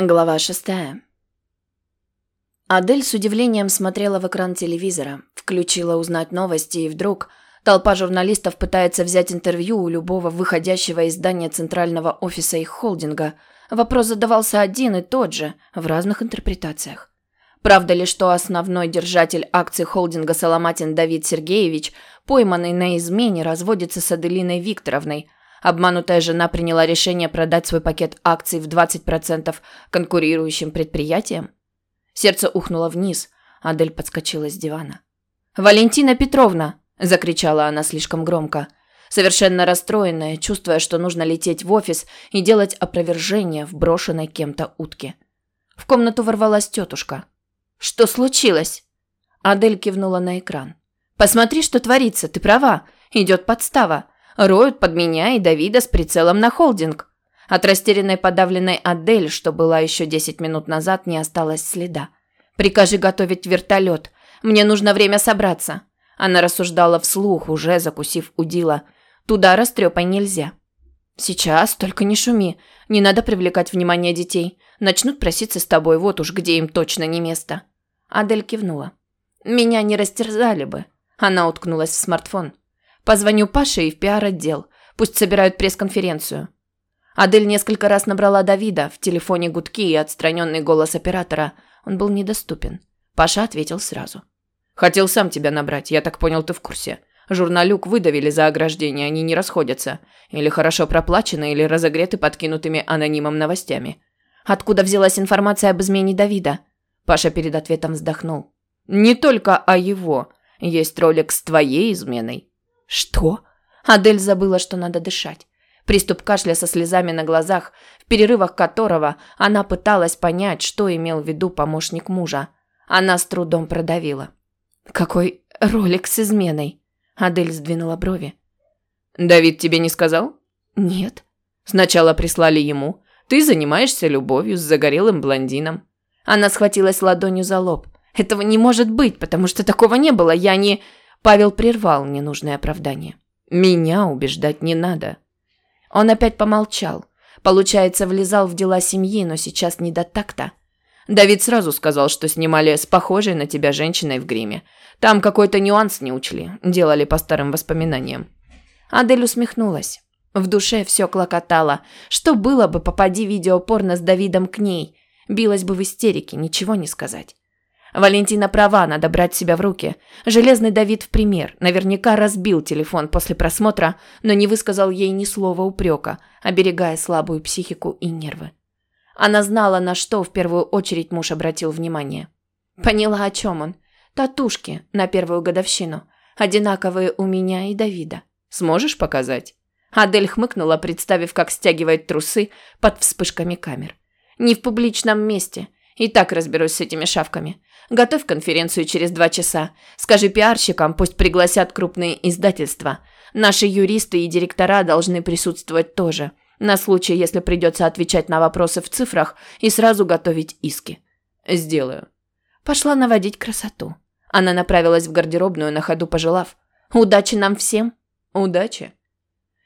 Глава шестая. Адель с удивлением смотрела в экран телевизора, включила узнать новости, и вдруг толпа журналистов пытается взять интервью у любого выходящего из здания центрального офиса их холдинга. Вопрос задавался один и тот же, в разных интерпретациях. Правда ли, что основной держатель акций холдинга Соломатин Давид Сергеевич, пойманный на измене, разводится с Аделиной Викторовной – Обманутая жена приняла решение продать свой пакет акций в 20% конкурирующим предприятиям. Сердце ухнуло вниз. Адель подскочила с дивана. «Валентина Петровна!» – закричала она слишком громко. Совершенно расстроенная, чувствуя, что нужно лететь в офис и делать опровержение в брошенной кем-то утке. В комнату ворвалась тетушка. «Что случилось?» Адель кивнула на экран. «Посмотри, что творится, ты права. Идет подстава. Роют под меня и Давида с прицелом на холдинг. От растерянной подавленной Адель, что была еще 10 минут назад, не осталось следа. «Прикажи готовить вертолет. Мне нужно время собраться». Она рассуждала вслух, уже закусив удила. «Туда растрепай нельзя». «Сейчас, только не шуми. Не надо привлекать внимание детей. Начнут проситься с тобой, вот уж где им точно не место». Адель кивнула. «Меня не растерзали бы». Она уткнулась в смартфон. Позвоню Паше и в пиар-отдел. Пусть собирают пресс-конференцию. Адель несколько раз набрала Давида, в телефоне гудки и отстраненный голос оператора. Он был недоступен. Паша ответил сразу. «Хотел сам тебя набрать, я так понял, ты в курсе. Журналюк выдавили за ограждение, они не расходятся. Или хорошо проплачены, или разогреты подкинутыми анонимом новостями». «Откуда взялась информация об измене Давида?» Паша перед ответом вздохнул. «Не только о его. Есть ролик с твоей изменой. Что? Адель забыла, что надо дышать. Приступ кашля со слезами на глазах, в перерывах которого она пыталась понять, что имел в виду помощник мужа. Она с трудом продавила. «Какой ролик с изменой?» Адель сдвинула брови. «Давид тебе не сказал?» «Нет». «Сначала прислали ему. Ты занимаешься любовью с загорелым блондином». Она схватилась ладонью за лоб. «Этого не может быть, потому что такого не было. Я не...» Павел прервал ненужное оправдание. «Меня убеждать не надо». Он опять помолчал. Получается, влезал в дела семьи, но сейчас не до такта. Давид сразу сказал, что снимали с похожей на тебя женщиной в гриме. Там какой-то нюанс не учли, делали по старым воспоминаниям. Адель усмехнулась. В душе все клокотало. Что было бы, попади видео порно с Давидом к ней? Билась бы в истерике, ничего не сказать. Валентина права, надо брать себя в руки. Железный Давид в пример. Наверняка разбил телефон после просмотра, но не высказал ей ни слова упрека, оберегая слабую психику и нервы. Она знала, на что в первую очередь муж обратил внимание. Поняла, о чем он. Татушки на первую годовщину. Одинаковые у меня и Давида. Сможешь показать? Адель хмыкнула, представив, как стягивает трусы под вспышками камер. Не в публичном месте. И так разберусь с этими шавками. Готовь конференцию через два часа. Скажи пиарщикам, пусть пригласят крупные издательства. Наши юристы и директора должны присутствовать тоже. На случай, если придется отвечать на вопросы в цифрах и сразу готовить иски. Сделаю. Пошла наводить красоту. Она направилась в гардеробную, на ходу пожелав. Удачи нам всем. Удачи.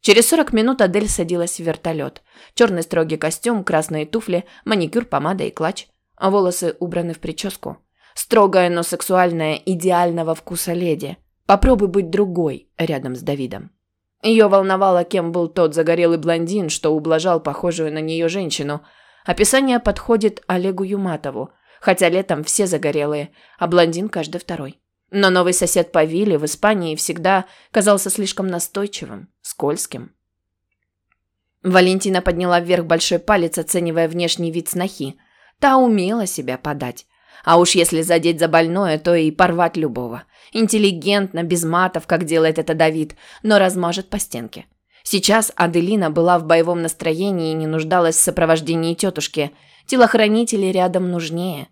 Через 40 минут Адель садилась в вертолет. Черный строгий костюм, красные туфли, маникюр, помада и клатч. А волосы убраны в прическу. Строгая, но сексуальная, идеального вкуса леди. Попробуй быть другой рядом с Давидом. Ее волновало, кем был тот загорелый блондин, что ублажал похожую на нее женщину. Описание подходит Олегу Юматову, хотя летом все загорелые, а блондин каждый второй. Но новый сосед по вилле в Испании всегда казался слишком настойчивым, скользким. Валентина подняла вверх большой палец, оценивая внешний вид снохи. Та умела себя подать. А уж если задеть за больное, то и порвать любого. Интеллигентно, без матов, как делает это Давид, но размажет по стенке. Сейчас Аделина была в боевом настроении и не нуждалась в сопровождении тетушки. Телохранители рядом нужнее.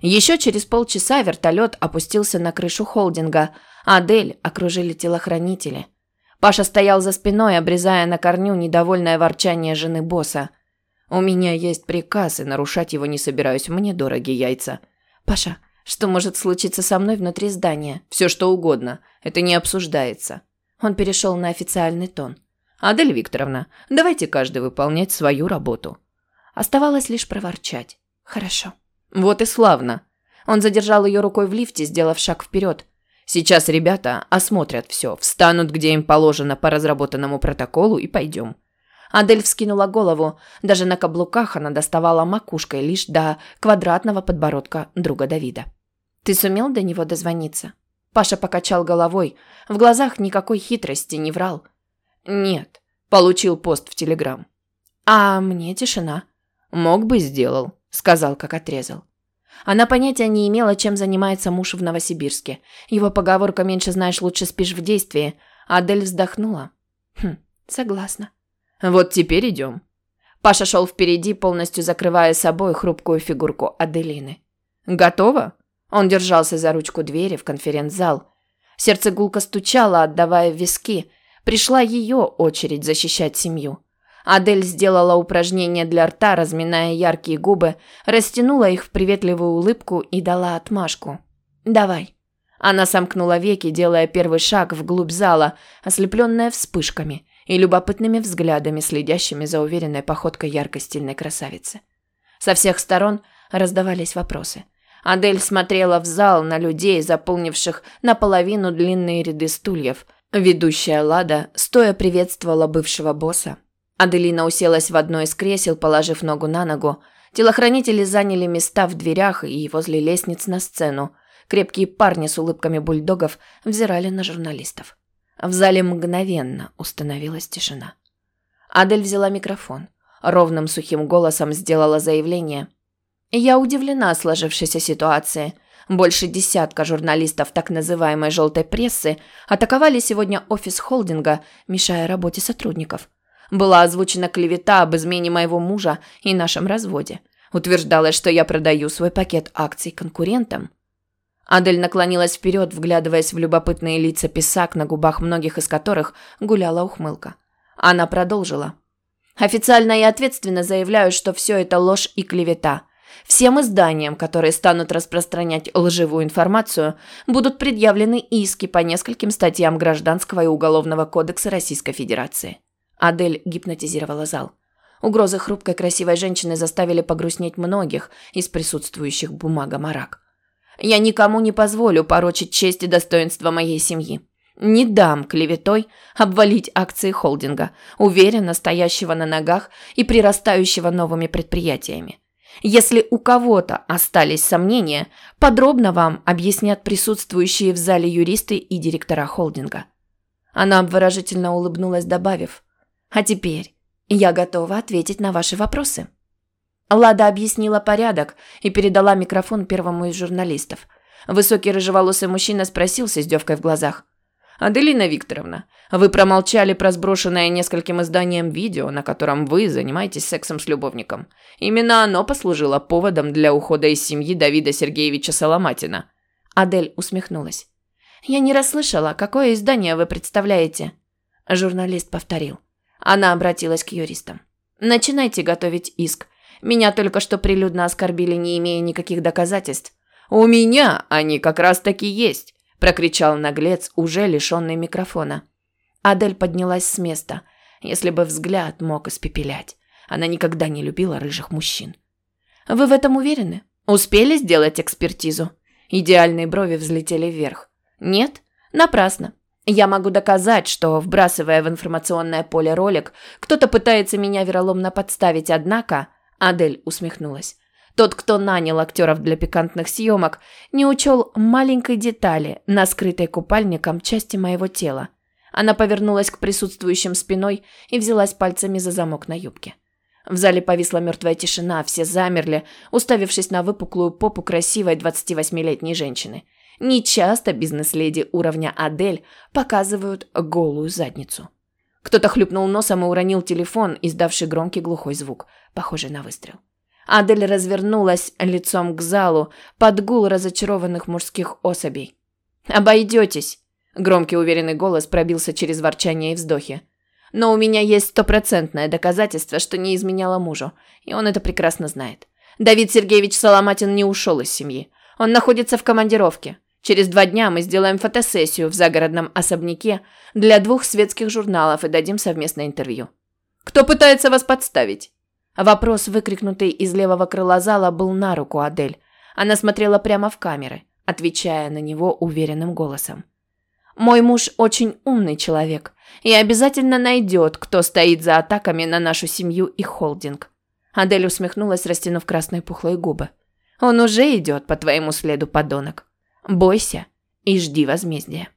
Еще через полчаса вертолет опустился на крышу холдинга. Адель окружили телохранители. Паша стоял за спиной, обрезая на корню недовольное ворчание жены босса. «У меня есть приказ, и нарушать его не собираюсь. Мне дороги яйца». «Паша, что может случиться со мной внутри здания?» «Все что угодно. Это не обсуждается». Он перешел на официальный тон. «Адель Викторовна, давайте каждый выполнять свою работу». Оставалось лишь проворчать. «Хорошо». «Вот и славно». Он задержал ее рукой в лифте, сделав шаг вперед. «Сейчас ребята осмотрят все, встанут, где им положено по разработанному протоколу, и пойдем». Адель вскинула голову. Даже на каблуках она доставала макушкой лишь до квадратного подбородка друга Давида. «Ты сумел до него дозвониться?» Паша покачал головой. В глазах никакой хитрости не врал. «Нет». Получил пост в Телеграм. «А мне тишина». «Мог бы, сделал», — сказал, как отрезал. Она понятия не имела, чем занимается муж в Новосибирске. Его поговорка «меньше знаешь, лучше спишь» в действии. Адель вздохнула. «Хм, согласна». «Вот теперь идем». Паша шел впереди, полностью закрывая собой хрупкую фигурку Аделины. «Готово?» Он держался за ручку двери в конференц-зал. Сердце гулко стучало, отдавая виски. Пришла ее очередь защищать семью. Адель сделала упражнение для рта, разминая яркие губы, растянула их в приветливую улыбку и дала отмашку. «Давай». Она сомкнула веки, делая первый шаг вглубь зала, ослепленная вспышками и любопытными взглядами, следящими за уверенной походкой яркой стильной красавицы. Со всех сторон раздавались вопросы. Адель смотрела в зал на людей, заполнивших наполовину длинные ряды стульев. Ведущая Лада стоя приветствовала бывшего босса. Аделина уселась в одно из кресел, положив ногу на ногу. Телохранители заняли места в дверях и возле лестниц на сцену. Крепкие парни с улыбками бульдогов взирали на журналистов. В зале мгновенно установилась тишина. Адель взяла микрофон. Ровным сухим голосом сделала заявление – я удивлена сложившейся ситуации. Больше десятка журналистов так называемой «желтой прессы» атаковали сегодня офис холдинга, мешая работе сотрудников. Была озвучена клевета об измене моего мужа и нашем разводе. Утверждалось, что я продаю свой пакет акций конкурентам. Адель наклонилась вперед, вглядываясь в любопытные лица писак, на губах многих из которых гуляла ухмылка. Она продолжила. «Официально и ответственно заявляю, что все это ложь и клевета – Всем изданиям, которые станут распространять лживую информацию, будут предъявлены иски по нескольким статьям Гражданского и Уголовного кодекса Российской Федерации. Адель гипнотизировала зал. Угрозы хрупкой красивой женщины заставили погрустнеть многих из присутствующих бумага марак. «Я никому не позволю порочить честь и достоинство моей семьи. Не дам клеветой обвалить акции холдинга, уверенно стоящего на ногах и прирастающего новыми предприятиями. Если у кого-то остались сомнения, подробно вам объяснят присутствующие в зале юристы и директора холдинга. Она обворожительно улыбнулась, добавив, «А теперь я готова ответить на ваши вопросы». Лада объяснила порядок и передала микрофон первому из журналистов. Высокий рыжеволосый мужчина спросил с издевкой в глазах. «Аделина Викторовна, вы промолчали про сброшенное нескольким изданиям видео, на котором вы занимаетесь сексом с любовником. Именно оно послужило поводом для ухода из семьи Давида Сергеевича Соломатина». Адель усмехнулась. «Я не расслышала, какое издание вы представляете?» Журналист повторил. Она обратилась к юристам. «Начинайте готовить иск. Меня только что прилюдно оскорбили, не имея никаких доказательств». «У меня они как раз-таки есть прокричал наглец, уже лишенный микрофона. Адель поднялась с места. Если бы взгляд мог испепелять. Она никогда не любила рыжих мужчин. «Вы в этом уверены? Успели сделать экспертизу?» Идеальные брови взлетели вверх. «Нет? Напрасно. Я могу доказать, что, вбрасывая в информационное поле ролик, кто-то пытается меня вероломно подставить, однако...» Адель усмехнулась. Тот, кто нанял актеров для пикантных съемок, не учел маленькой детали на скрытой купальником части моего тела. Она повернулась к присутствующим спиной и взялась пальцами за замок на юбке. В зале повисла мертвая тишина, все замерли, уставившись на выпуклую попу красивой 28-летней женщины. Нечасто бизнес-леди уровня Адель показывают голую задницу. Кто-то хлюпнул носом и уронил телефон, издавший громкий глухой звук, похожий на выстрел. Адель развернулась лицом к залу под гул разочарованных мужских особей. «Обойдетесь!» – громкий уверенный голос пробился через ворчание и вздохи. «Но у меня есть стопроцентное доказательство, что не изменяла мужу, и он это прекрасно знает. Давид Сергеевич Соломатин не ушел из семьи. Он находится в командировке. Через два дня мы сделаем фотосессию в загородном особняке для двух светских журналов и дадим совместное интервью. Кто пытается вас подставить?» Вопрос, выкрикнутый из левого крыла зала, был на руку Адель. Она смотрела прямо в камеры, отвечая на него уверенным голосом. «Мой муж очень умный человек и обязательно найдет, кто стоит за атаками на нашу семью и холдинг». Адель усмехнулась, растянув красные пухлые губы. «Он уже идет по твоему следу, подонок. Бойся и жди возмездия».